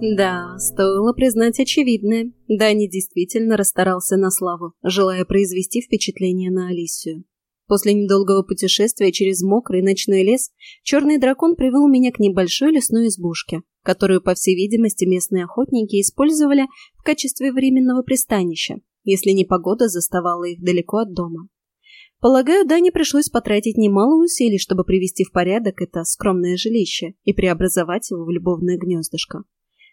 Да, стоило признать очевидное. Дани действительно расстарался на славу, желая произвести впечатление на Алисию. После недолгого путешествия через мокрый ночной лес черный дракон привел меня к небольшой лесной избушке, которую, по всей видимости, местные охотники использовали в качестве временного пристанища, если непогода заставала их далеко от дома. Полагаю, Дане пришлось потратить немало усилий, чтобы привести в порядок это скромное жилище и преобразовать его в любовное гнездышко.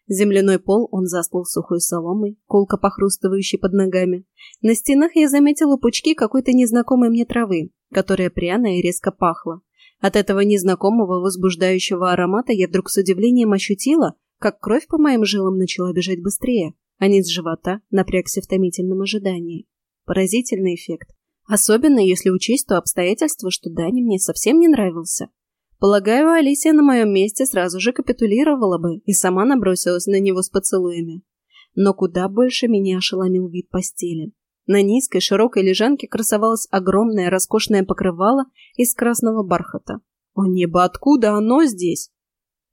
Земляной пол он заслал сухой соломой, колко похрустывающей под ногами. На стенах я заметила пучки какой-то незнакомой мне травы, которая пряная и резко пахла. От этого незнакомого возбуждающего аромата я вдруг с удивлением ощутила, как кровь по моим жилам начала бежать быстрее, а низ живота напрягся в томительном ожидании. Поразительный эффект. Особенно если учесть то обстоятельство, что Дани мне совсем не нравился. Полагаю, Алисия на моем месте сразу же капитулировала бы и сама набросилась на него с поцелуями. Но куда больше меня ошеломил вид постели. На низкой широкой лежанке красовалось огромное роскошное покрывало из красного бархата. О небо, откуда оно здесь?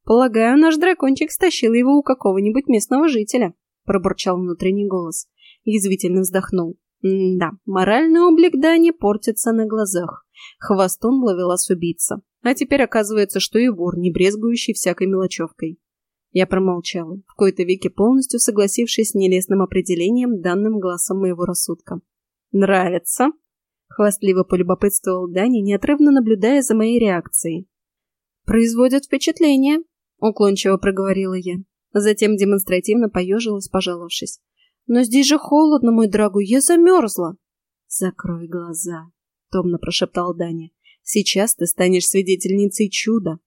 Полагаю, наш дракончик стащил его у какого-нибудь местного жителя, пробурчал внутренний голос. Язвительно вздохнул. Да, моральный облик Дани портится на глазах. Хвостун ловилась убийца. А теперь оказывается, что и вор, не брезгующий всякой мелочевкой. Я промолчала, в кои-то веки полностью согласившись с нелестным определением, данным глазом моего рассудка. «Нравится?» — хвастливо полюбопытствовал Дани, неотрывно наблюдая за моей реакцией. «Производят впечатление», — уклончиво проговорила я. Затем демонстративно поежилась, пожаловавшись. «Но здесь же холодно, мой дорогой, я замерзла!» «Закрой глаза», — томно прошептал Даня. Сейчас ты станешь свидетельницей чуда.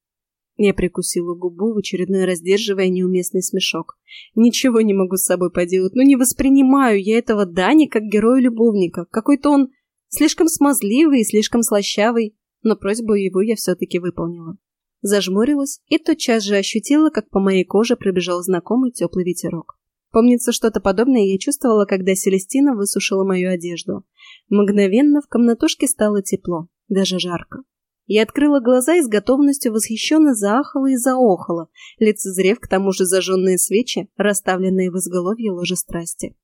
Я прикусила губу, в очередной раз сдерживая неуместный смешок. Ничего не могу с собой поделать, но не воспринимаю я этого Дани как героя-любовника. Какой-то он слишком смазливый и слишком слащавый, но просьбу его я все-таки выполнила. Зажмурилась и тотчас же ощутила, как по моей коже пробежал знакомый теплый ветерок. Помнится, что-то подобное я чувствовала, когда Селестина высушила мою одежду. Мгновенно в комнатушке стало тепло даже жарко. Я открыла глаза и с готовностью восхищенно заахала и заохала, лицезрев к тому же зажженные свечи, расставленные в изголовье ложа страсти.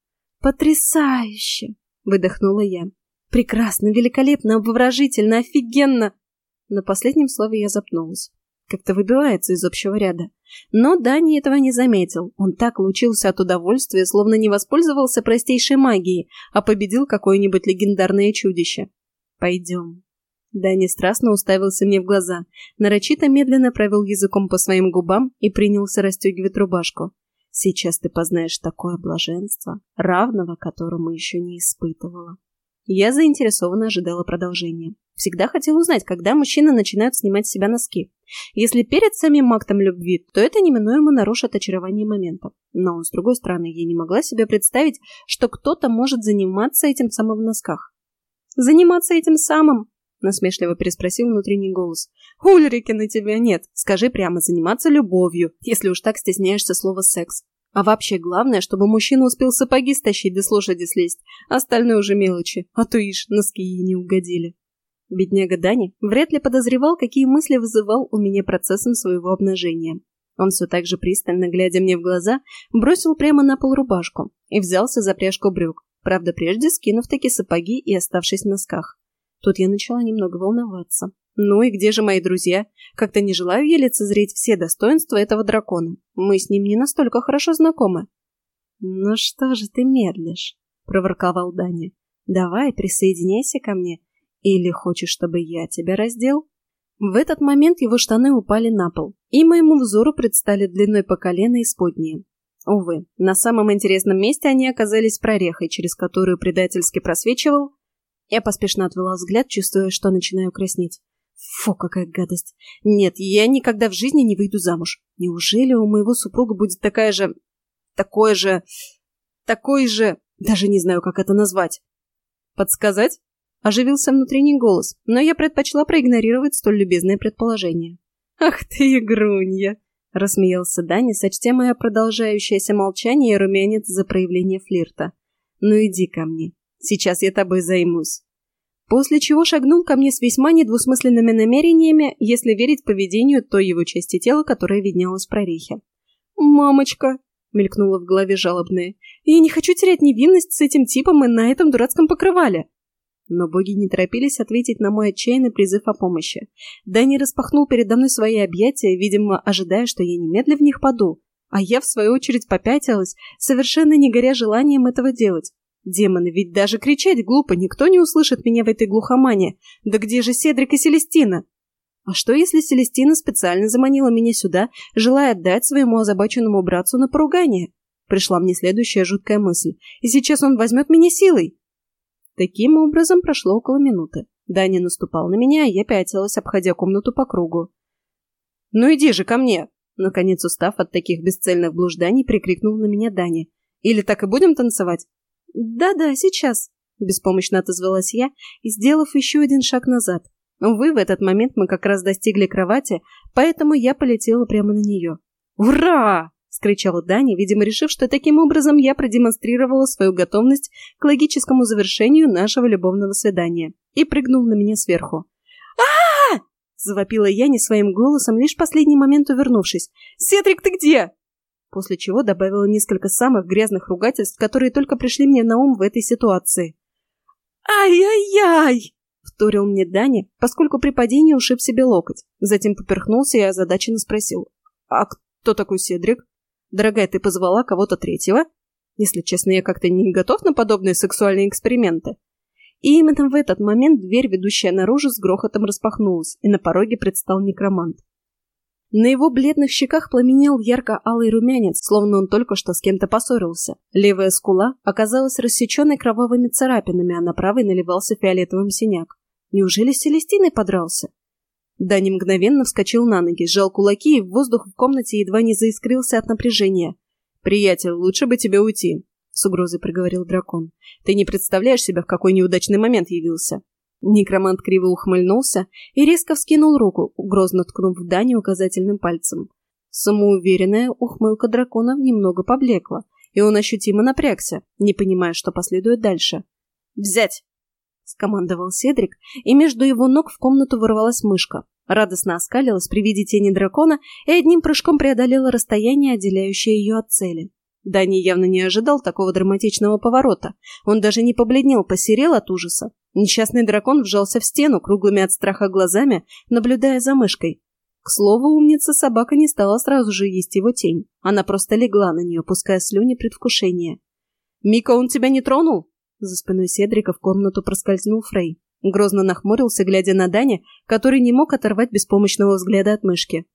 «Потрясающе!» — выдохнула я. «Прекрасно, великолепно, обворожительно, офигенно!» На последнем слове я запнулась. Как-то выбивается из общего ряда. Но Дани этого не заметил. Он так лучился от удовольствия, словно не воспользовался простейшей магией, а победил какое-нибудь легендарное чудище. «Пойдем», Дани страстно уставился мне в глаза, нарочито медленно провел языком по своим губам и принялся расстегивать рубашку. Сейчас ты познаешь такое блаженство, равного которому еще не испытывала. Я заинтересованно ожидала продолжения. Всегда хотела узнать, когда мужчины начинают снимать с себя носки. Если перед самим актом любви, то это неминуемо нарушит очарование момента. Но, с другой стороны, я не могла себе представить, что кто-то может заниматься этим самым в носках. Заниматься этим самым? — насмешливо переспросил внутренний голос. «Ульрики на тебя нет. Скажи прямо, заниматься любовью, если уж так стесняешься слова «секс». А вообще главное, чтобы мужчина успел сапоги стащить да с лошади слезть. Остальное уже мелочи, а то ишь, носки ей не угодили». Бедняга Дани вряд ли подозревал, какие мысли вызывал у меня процессом своего обнажения. Он все так же пристально, глядя мне в глаза, бросил прямо на пол рубашку и взялся за пряжку брюк, правда, прежде скинув таки сапоги и оставшись в носках. Тут я начала немного волноваться. Ну и где же мои друзья? Как-то не желаю я лицезреть все достоинства этого дракона. Мы с ним не настолько хорошо знакомы. «Ну что же ты медлишь?» — проворковал Даня. «Давай, присоединяйся ко мне. Или хочешь, чтобы я тебя раздел?» В этот момент его штаны упали на пол, и моему взору предстали длиной по колено исподние. Увы, на самом интересном месте они оказались прорехой, через которую предательски просвечивал я поспешно отвела взгляд, чувствуя, что начинаю краснеть. Фу, какая гадость. Нет, я никогда в жизни не выйду замуж. Неужели у моего супруга будет такая же... Такое же... Такой же... Даже не знаю, как это назвать. Подсказать? Оживился внутренний голос, но я предпочла проигнорировать столь любезное предположение. «Ах ты, игрунья!» — рассмеялся Даня, сочтя мое продолжающееся молчание и румянец за проявление флирта. «Ну иди ко мне. Сейчас я тобой займусь. После чего шагнул ко мне с весьма недвусмысленными намерениями, если верить поведению той его части тела, которая виднелась в прорехе. «Мамочка!» мелькнуло в голове жалобное. «Я не хочу терять невинность с этим типом и на этом дурацком покрывале!» Но боги не торопились ответить на мой отчаянный призыв о помощи. Дани распахнул передо мной свои объятия, видимо, ожидая, что я немедленно в них паду. А я, в свою очередь, попятилась, совершенно не горя желанием этого делать. Демоны, ведь даже кричать глупо, никто не услышит меня в этой глухомане. Да где же Седрик и Селестина? А что, если Селестина специально заманила меня сюда, желая отдать своему озабоченному братцу на поругание? Пришла мне следующая жуткая мысль. И сейчас он возьмет меня силой. Таким образом прошло около минуты. Даня наступал на меня, я пятилась, обходя комнату по кругу. «Ну иди же ко мне!» Наконец, устав от таких бесцельных блужданий, прикрикнул на меня Даня. «Или так и будем танцевать?» «Да-да, сейчас», — беспомощно отозвалась я сделав еще один шаг назад. Увы, в этот момент мы как раз достигли кровати, поэтому я полетела прямо на нее. «Ура!» — скричал Дани, видимо, решив, что таким образом я продемонстрировала свою готовность к логическому завершению нашего любовного свидания, и прыгнул на меня сверху. а завопила я не своим голосом, лишь в последний момент увернувшись. «Седрик, ты где?» После чего добавила несколько самых грязных ругательств, которые только пришли мне на ум в этой ситуации. «Ай-яй-яй!» вторил мне Даня, поскольку при падении ушиб себе локоть. Затем поперхнулся и озадаченно спросил. «А кто такой Седрик? Дорогая, ты позвала кого-то третьего? Если честно, я как-то не готов на подобные сексуальные эксперименты». И именно в этот момент дверь, ведущая наружу, с грохотом распахнулась, и на пороге предстал некромант. На его бледных щеках пламенел ярко-алый румянец, словно он только что с кем-то поссорился. Левая скула оказалась рассеченной кровавыми царапинами, а на правой наливался фиолетовым синяк. Неужели с Селестиной подрался? Дани мгновенно вскочил на ноги, сжал кулаки, и воздух в комнате едва не заискрился от напряжения. «Приятель, лучше бы тебе уйти», — с угрозой проговорил дракон. «Ты не представляешь себя, в какой неудачный момент явился. Некромант криво ухмыльнулся и резко вскинул руку, грозно ткнув в Дани указательным пальцем. Самоуверенная ухмылка дракона немного поблекла, и он ощутимо напрягся, не понимая, что последует дальше. «Взять!» — скомандовал Седрик, и между его ног в комнату ворвалась мышка. Радостно оскалилась при виде тени дракона и одним прыжком преодолела расстояние, отделяющее ее от цели. Дани явно не ожидал такого драматичного поворота. Он даже не побледнел, посерел от ужаса. Несчастный дракон вжался в стену, круглыми от страха глазами, наблюдая за мышкой. К слову, умница собака не стала сразу же есть его тень. Она просто легла на нее, пуская слюни предвкушения. «Мика, он тебя не тронул?» За спиной Седрика в комнату проскользнул Фрей. Грозно нахмурился, глядя на Дани, который не мог оторвать беспомощного взгляда от мышки.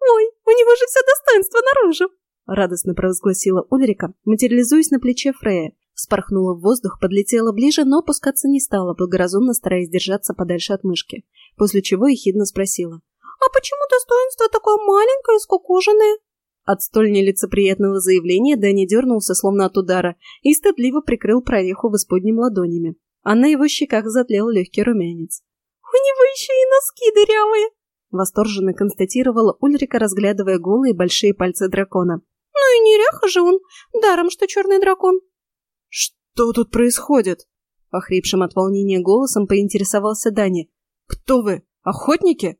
«Ой, у него же все достоинство наружу!» — радостно провозгласила Ульрика, материализуясь на плече Фрея. Вспорхнула в воздух, подлетела ближе, но опускаться не стала, благоразумно стараясь держаться подальше от мышки. После чего ехидно спросила. «А почему достоинство такое маленькое и скукоженное?» От столь нелицеприятного заявления Дани дернулся, словно от удара, и стыдливо прикрыл прореху в исподнем ладонями. А на его щеках затлел легкий румянец. «У него еще и носки дырявые!» Восторженно констатировала Ульрика, разглядывая голые большие пальцы дракона. Ну и неряха же он, даром, что черный дракон. Что тут происходит? Охрипшим от волнения голосом поинтересовался Дани. Кто вы? Охотники?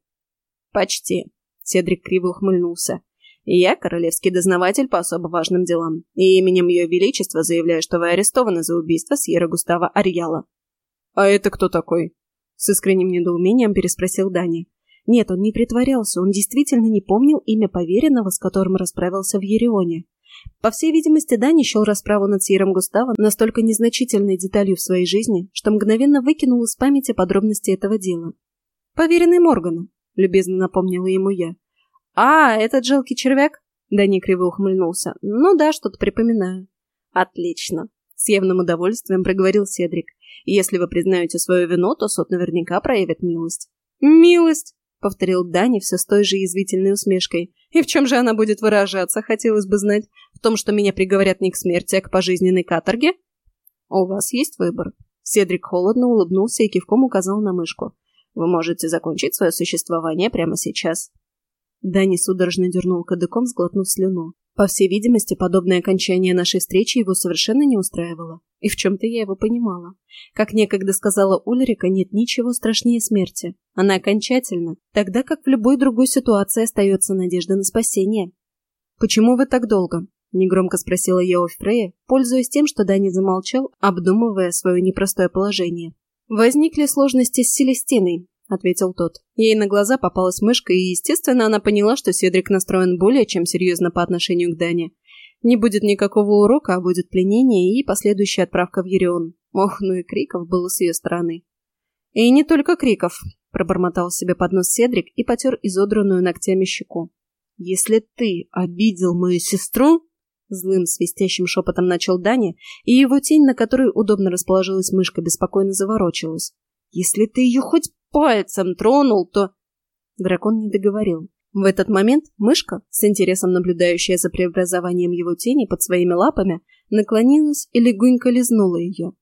Почти. Седрик криво ухмыльнулся. Я королевский дознаватель по особо важным делам, и именем Ее Величества заявляю, что вы арестованы за убийство Сьерра Густава Арьяла. «А это кто такой?» С искренним недоумением переспросил Дани. Нет, он не притворялся, он действительно не помнил имя поверенного, с которым расправился в Ерионе. По всей видимости, Дани счел расправу над Сьером Густаво настолько незначительной деталью в своей жизни, что мгновенно выкинул из памяти подробности этого дела. «Поверенный Моргана», — любезно напомнила ему я. «А, этот жалкий червяк?» — Дани криво ухмыльнулся. «Ну да, что-то припоминаю». «Отлично», — с явным удовольствием проговорил Седрик. «Если вы признаете свою вину, то суд наверняка проявит милость». «Милость!» Повторил Дани все с той же язвительной усмешкой. «И в чем же она будет выражаться, хотелось бы знать? В том, что меня приговорят не к смерти, а к пожизненной каторге?» «У вас есть выбор». Седрик холодно улыбнулся и кивком указал на мышку. «Вы можете закончить свое существование прямо сейчас». Дани судорожно дернул кадыком, сглотнув слюну. По всей видимости, подобное окончание нашей встречи его совершенно не устраивало. И в чем-то я его понимала. Как некогда сказала Ульрика, нет ничего страшнее смерти. Она окончательна, тогда как в любой другой ситуации остается надежда на спасение. «Почему вы так долго?» Негромко спросила я у Фрея, пользуясь тем, что Дани замолчал, обдумывая свое непростое положение. «Возникли сложности с Селестиной», — ответил тот. Ей на глаза попалась мышка, и, естественно, она поняла, что Седрик настроен более чем серьезно по отношению к Дане. Не будет никакого урока, а будет пленение и последующая отправка в Ерион. Ох, ну и криков было с ее стороны. «И не только криков», — пробормотал себе под нос Седрик и потер изодранную ногтями щеку. «Если ты обидел мою сестру...» Злым свистящим шепотом начал Даня, и его тень, на которой удобно расположилась мышка, беспокойно заворочилась. «Если ты ее хоть пальцем тронул, то...» Дракон не договорил. В этот момент мышка, с интересом наблюдающая за преобразованием его тени под своими лапами, наклонилась и легонько лизнула ее.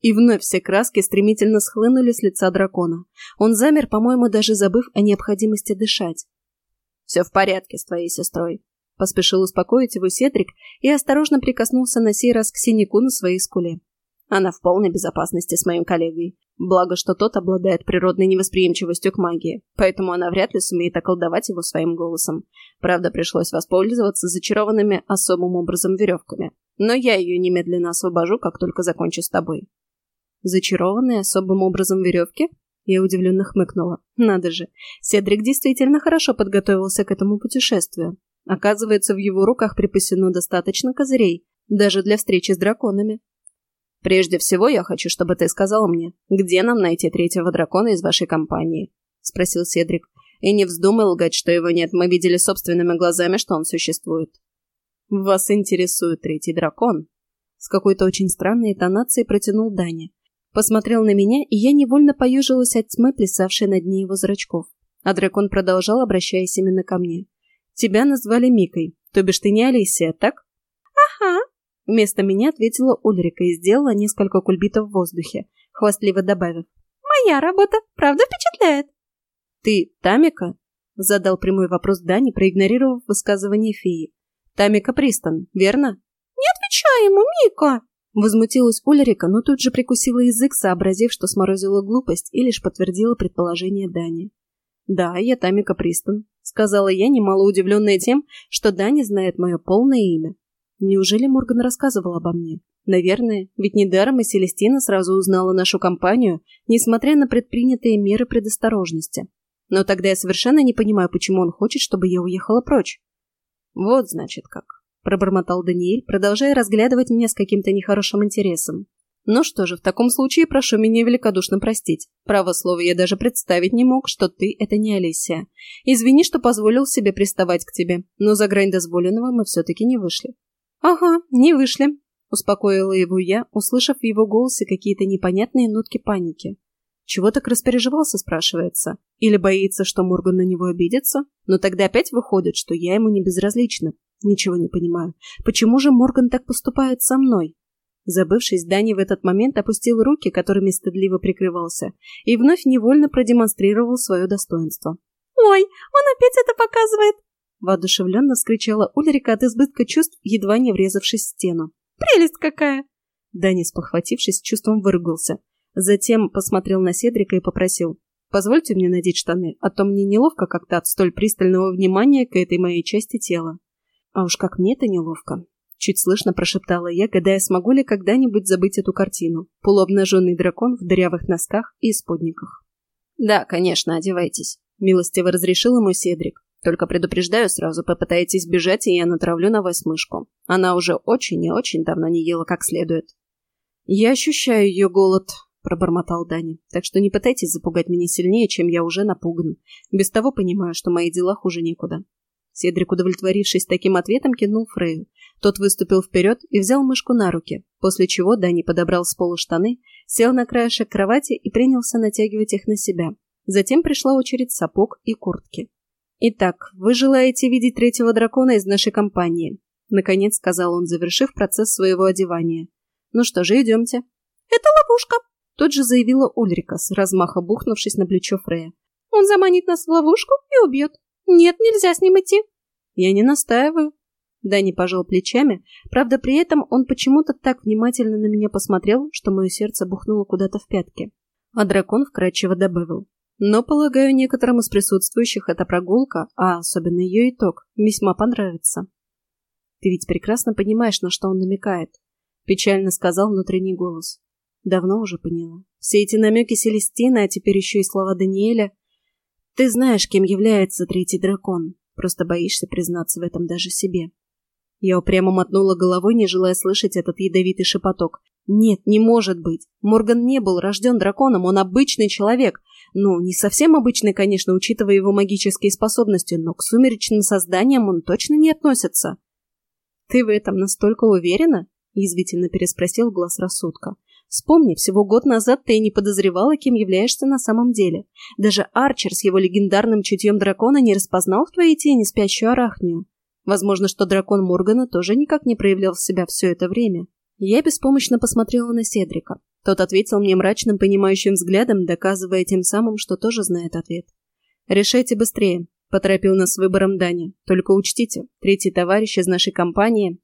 И вновь все краски стремительно схлынули с лица дракона. Он замер, по-моему, даже забыв о необходимости дышать. «Все в порядке с твоей сестрой», — поспешил успокоить его Седрик и осторожно прикоснулся на сей раз к синяку на своей скуле. Она в полной безопасности с моим коллегой. Благо, что тот обладает природной невосприимчивостью к магии, поэтому она вряд ли сумеет околдовать его своим голосом. Правда, пришлось воспользоваться зачарованными особым образом веревками. Но я ее немедленно освобожу, как только закончу с тобой. Зачарованные особым образом веревки? Я удивленно хмыкнула. Надо же, Седрик действительно хорошо подготовился к этому путешествию. Оказывается, в его руках припасено достаточно козырей, даже для встречи с драконами. «Прежде всего, я хочу, чтобы ты сказал мне, где нам найти третьего дракона из вашей компании?» — спросил Седрик. «И не вздумай лгать, что его нет. Мы видели собственными глазами, что он существует». «Вас интересует третий дракон?» С какой-то очень странной интонацией протянул Даня. Посмотрел на меня, и я невольно поюжилась от тьмы, плясавшей на дне его зрачков. А дракон продолжал, обращаясь именно ко мне. «Тебя назвали Микой, то бишь ты не Алисия, так?» «Ага», — вместо меня ответила Ульрика и сделала несколько кульбитов в воздухе, хвастливо добавив. «Моя работа, правда, впечатляет?» «Ты Тамика?» — задал прямой вопрос Дани, проигнорировав высказывание феи. «Тамика Пристон, верно?» «Не отвечай ему, Мика!» Возмутилась Ульрика, но тут же прикусила язык, сообразив, что сморозила глупость и лишь подтвердила предположение Дани. «Да, я Тамика Пристон», — сказала я, немало удивленная тем, что Дани знает мое полное имя. Неужели Морган рассказывал обо мне? Наверное, ведь недаром и Селестина сразу узнала нашу компанию, несмотря на предпринятые меры предосторожности. Но тогда я совершенно не понимаю, почему он хочет, чтобы я уехала прочь. Вот, значит, как. — пробормотал Даниэль, продолжая разглядывать меня с каким-то нехорошим интересом. «Ну что же, в таком случае прошу меня великодушно простить. Право слово, я даже представить не мог, что ты — это не Алисия. Извини, что позволил себе приставать к тебе, но за грань дозволенного мы все-таки не вышли». «Ага, не вышли», — успокоила его я, услышав в его голосе какие-то непонятные нотки паники. Чего так распереживался, спрашивается? Или боится, что Морган на него обидится? Но тогда опять выходит, что я ему не безразлична. Ничего не понимаю. Почему же Морган так поступает со мной? Забывшись, Дани в этот момент опустил руки, которыми стыдливо прикрывался, и вновь невольно продемонстрировал свое достоинство. «Ой, он опять это показывает!» Воодушевленно скричала Ульрика от избытка чувств, едва не врезавшись в стену. «Прелесть какая!» Дани, спохватившись, чувством выругался. Затем посмотрел на Седрика и попросил. «Позвольте мне надеть штаны, а то мне неловко как-то от столь пристального внимания к этой моей части тела». А уж как мне это неловко. Чуть слышно прошептала я, гадая, смогу ли когда-нибудь забыть эту картину. Полуобнаженный дракон в дырявых носках и исподниках. «Да, конечно, одевайтесь», — милостиво разрешил ему Седрик. «Только предупреждаю сразу, попытаетесь бежать, и я натравлю на вас мышку. Она уже очень и очень давно не ела как следует». «Я ощущаю ее голод», — пробормотал Дани. «Так что не пытайтесь запугать меня сильнее, чем я уже напуган. Без того понимаю, что мои дела хуже некуда. Седрик, удовлетворившись таким ответом, кинул Фрею. Тот выступил вперед и взял мышку на руки, после чего Дани подобрал с пола штаны, сел на краешек кровати и принялся натягивать их на себя. Затем пришла очередь сапог и куртки. «Итак, вы желаете видеть третьего дракона из нашей компании?» Наконец сказал он, завершив процесс своего одевания. «Ну что же, идемте». «Это ловушка!» Тут же заявила Ульрика, с размаха бухнувшись на плечо Фрея. «Он заманит нас в ловушку и убьет. Нет, нельзя с ним идти. Я не настаиваю. Дани пожал плечами, правда, при этом он почему-то так внимательно на меня посмотрел, что мое сердце бухнуло куда-то в пятки. А дракон вкрадчиво добавил. Но, полагаю, некоторым из присутствующих эта прогулка, а особенно ее итог, весьма понравится. Ты ведь прекрасно понимаешь, на что он намекает. Печально сказал внутренний голос. Давно уже поняла. Все эти намеки Селестины, а теперь еще и слова Даниэля. Ты знаешь, кем является третий дракон. Просто боишься признаться в этом даже себе. Я упрямо мотнула головой, не желая слышать этот ядовитый шепоток. Нет, не может быть. Морган не был рожден драконом, он обычный человек. Ну, не совсем обычный, конечно, учитывая его магические способности, но к сумеречным созданиям он точно не относится. «Ты в этом настолько уверена?» – язвительно переспросил глаз рассудка. «Вспомни, всего год назад ты и не подозревала, кем являешься на самом деле. Даже Арчер с его легендарным чутьем дракона не распознал в твоей тени спящую арахнию. Возможно, что дракон Моргана тоже никак не проявлял себя все это время. Я беспомощно посмотрела на Седрика. Тот ответил мне мрачным, понимающим взглядом, доказывая тем самым, что тоже знает ответ. «Решайте быстрее», — поторопил нас выбором Дани. «Только учтите, третий товарищ из нашей компании...»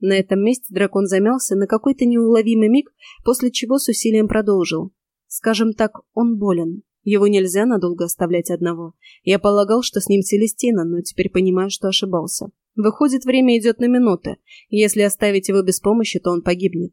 На этом месте дракон замялся на какой-то неуловимый миг, после чего с усилием продолжил. «Скажем так, он болен. Его нельзя надолго оставлять одного. Я полагал, что с ним Селестина, но теперь понимаю, что ошибался. Выходит, время идет на минуты. Если оставить его без помощи, то он погибнет.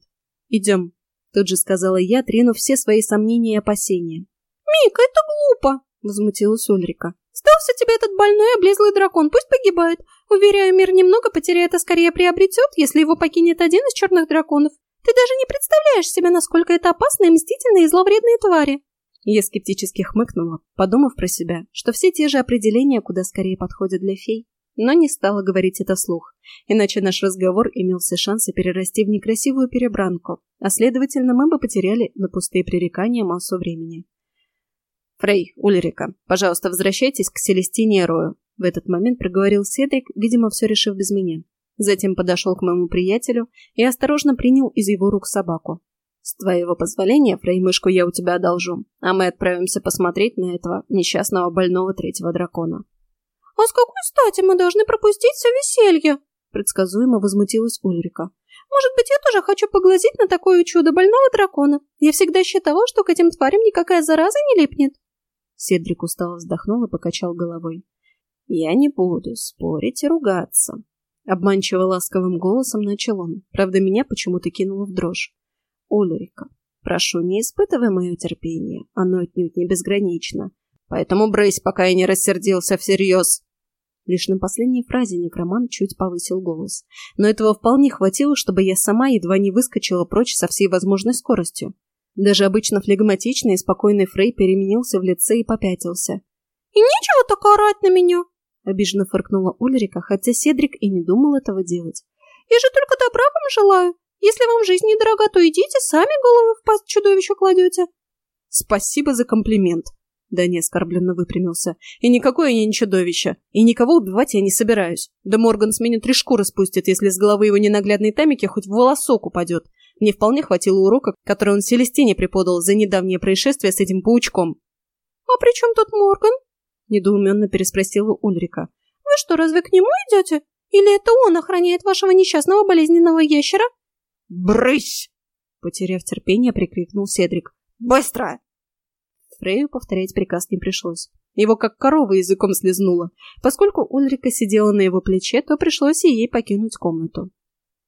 Идем. Тут же сказала я, тринув все свои сомнения и опасения. «Мика, это глупо!» — возмутилась Ульрика. «Сдался тебе этот больной облезлый дракон, пусть погибает. Уверяю, мир немного потеряет, а скорее приобретет, если его покинет один из черных драконов. Ты даже не представляешь себе, насколько это опасные, мстительные и зловредные твари. Я скептически хмыкнула, подумав про себя, что все те же определения куда скорее подходят для фей, но не стала говорить это вслух, иначе наш разговор имелся шансы перерасти в некрасивую перебранку, а следовательно, мы бы потеряли на пустые пререкания массу времени. «Фрей, Ульрика, пожалуйста, возвращайтесь к Селестине и Рою», в этот момент проговорил Седрик, видимо, все решив без меня. Затем подошел к моему приятелю и осторожно принял из его рук собаку. С твоего позволения, Фреймышку я у тебя одолжу, а мы отправимся посмотреть на этого несчастного больного третьего дракона. «А с какой стати мы должны пропустить все веселье?» Предсказуемо возмутилась Ульрика. «Может быть, я тоже хочу поглазеть на такое чудо больного дракона? Я всегда считала, что к этим тварям никакая зараза не липнет». Седрик устало вздохнул и покачал головой. «Я не буду спорить и ругаться», — обманчиво ласковым голосом начал он. Правда, меня почему-то кинуло в дрожь. Ульрика, прошу, не испытывай мое терпение, оно отнюдь не безгранично. Поэтому брысь, пока я не рассердился всерьез. Лишь на последней фразе некроман чуть повысил голос. Но этого вполне хватило, чтобы я сама едва не выскочила прочь со всей возможной скоростью. Даже обычно флегматичный и спокойный Фрей переменился в лице и попятился. «И нечего так орать на меня!» Обиженно фыркнула Ульрика, хотя Седрик и не думал этого делать. «Я же только добра вам желаю. Если вам жизнь недорога, то идите, сами голову в пасть чудовищу кладете. Спасибо за комплимент. Дани оскорбленно выпрямился. И никакое я не чудовище. И никого убивать я не собираюсь. Да Морган с меня три шкуры спустит, если с головы его ненаглядной тамики хоть в волосок упадет. Мне вполне хватило урока, который он Селестине преподал за недавнее происшествие с этим паучком. «А при чем тут Морган?» – недоуменно переспросила Ульрика. «Вы что, разве к нему идете? Или это он охраняет вашего несчастного болезненного ящера?» «Брысь!» Потеряв терпение, прикрикнул Седрик. «Быстро!» Фрею повторять приказ не пришлось. Его как корова языком слезнула. Поскольку Ульрика сидела на его плече, то пришлось и ей покинуть комнату.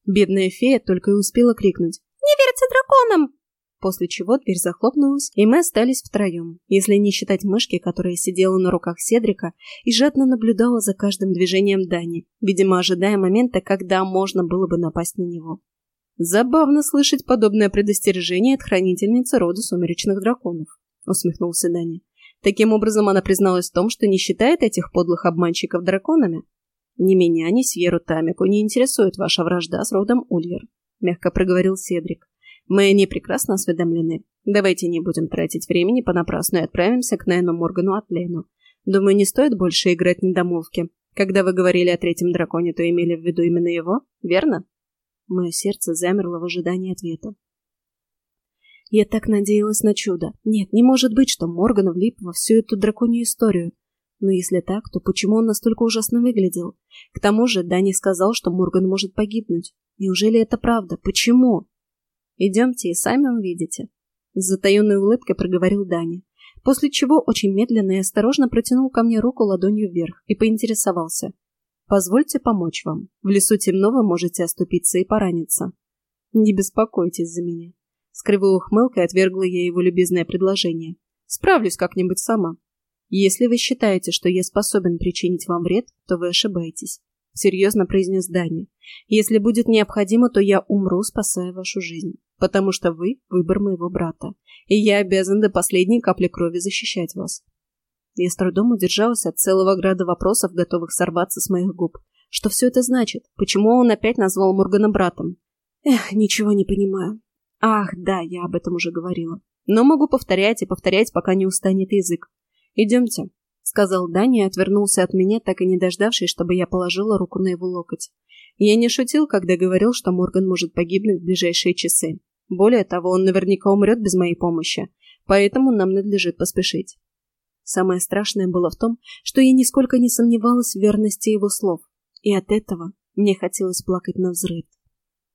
Бедная фея только и успела крикнуть «Не верьте драконам!» После чего дверь захлопнулась, и мы остались втроем, если не считать мышки, которая сидела на руках Седрика и жадно наблюдала за каждым движением Дани, видимо, ожидая момента, когда можно было бы напасть на него. Забавно слышать подобное предостережение от хранительницы рода сумеречных драконов, усмехнулся Дани. Таким образом, она призналась в том, что не считает этих подлых обманщиков драконами. Ни меня, ни Сьеру Тамику не интересует ваша вражда с родом Ульер, мягко проговорил Седрик. Мы о ней прекрасно осведомлены. Давайте не будем тратить времени понапрасну и отправимся к Найну Моргану от Лену. Думаю, не стоит больше играть недомолвки. Когда вы говорили о третьем драконе, то имели в виду именно его, верно? Мое сердце замерло в ожидании ответа. Я так надеялась на чудо. Нет, не может быть, что Морган влип во всю эту драконью историю. Но если так, то почему он настолько ужасно выглядел? К тому же Дани сказал, что Морган может погибнуть. Неужели это правда? Почему? Идемте и сами увидите. С затаенной улыбкой проговорил Дани, после чего очень медленно и осторожно протянул ко мне руку ладонью вверх и поинтересовался. Позвольте помочь вам. В лесу темно, вы можете оступиться и пораниться. Не беспокойтесь за меня. С кривой ухмылкой отвергла я его любезное предложение. Справлюсь как-нибудь сама. Если вы считаете, что я способен причинить вам вред, то вы ошибаетесь. Серьезно произнес Дани. Если будет необходимо, то я умру, спасая вашу жизнь. Потому что вы – выбор моего брата. И я обязан до последней капли крови защищать вас. Я с трудом удержалась от целого града вопросов, готовых сорваться с моих губ. Что все это значит? Почему он опять назвал Моргана братом? Эх, ничего не понимаю. Ах, да, я об этом уже говорила. Но могу повторять и повторять, пока не устанет язык. Идемте, сказал Даня и отвернулся от меня, так и не дождавшись, чтобы я положила руку на его локоть. Я не шутил, когда говорил, что Морган может погибнуть в ближайшие часы. Более того, он наверняка умрет без моей помощи, поэтому нам надлежит поспешить. Самое страшное было в том, что я нисколько не сомневалась в верности его слов, и от этого мне хотелось плакать на взрыв.